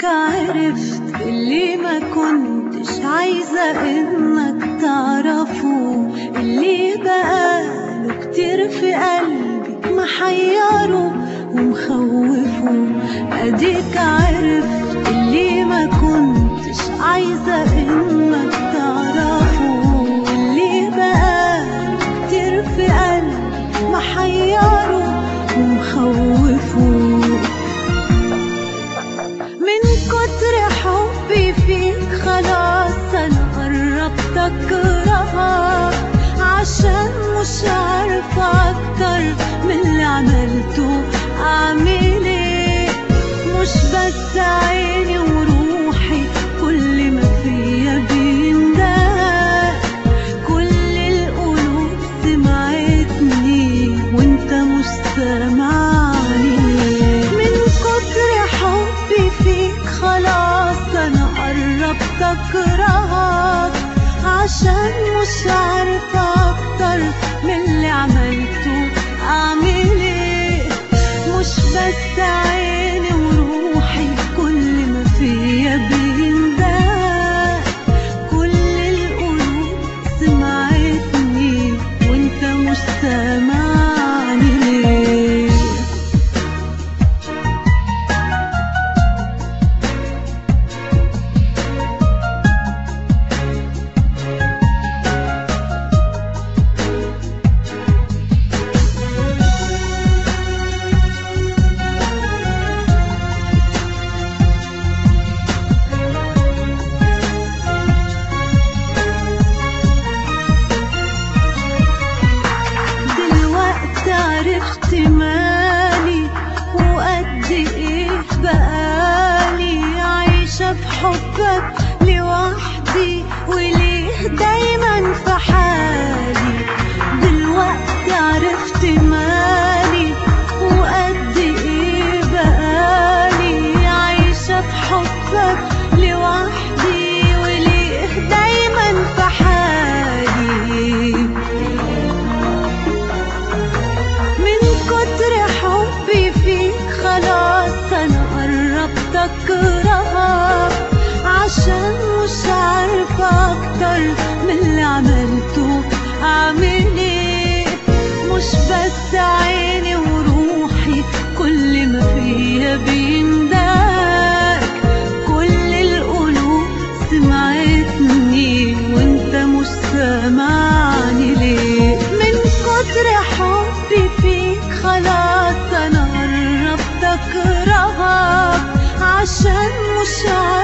اديك عرفت اللي ما كنتش عايزة إنك تعرفه اللي بقاله كتير في قلبي محيره ومخوفه. أديك عرفت اللي ما كنتش عايزة إنك اكرهك عشان مش عارفة أكتر من اللي عملته إيه مش بس عيني وروحي كل ما فيا بيندهك كل القلوب سمعتني وانت مش سامعني مش أكتر من اللي عملته. أعمل إيه؟ مش بس عيني وروحي كل ما فيا بيندهك كل القلوب سمعتني وأنت مش سامعني دلوقتي عرفت مالي وقد إيه بقالي عايشة في حبك لوحدي وليه دايما في حالي. أكتر من اللي عملته. اعمل إيه مش بس عيني وروحي كل ما فيا بيندهك كل القلوب سمعتني وانت مش سامعني ليه؟ من كتر حبي فيك خلاص أنا قربت أكرهك. عشان مش أكتر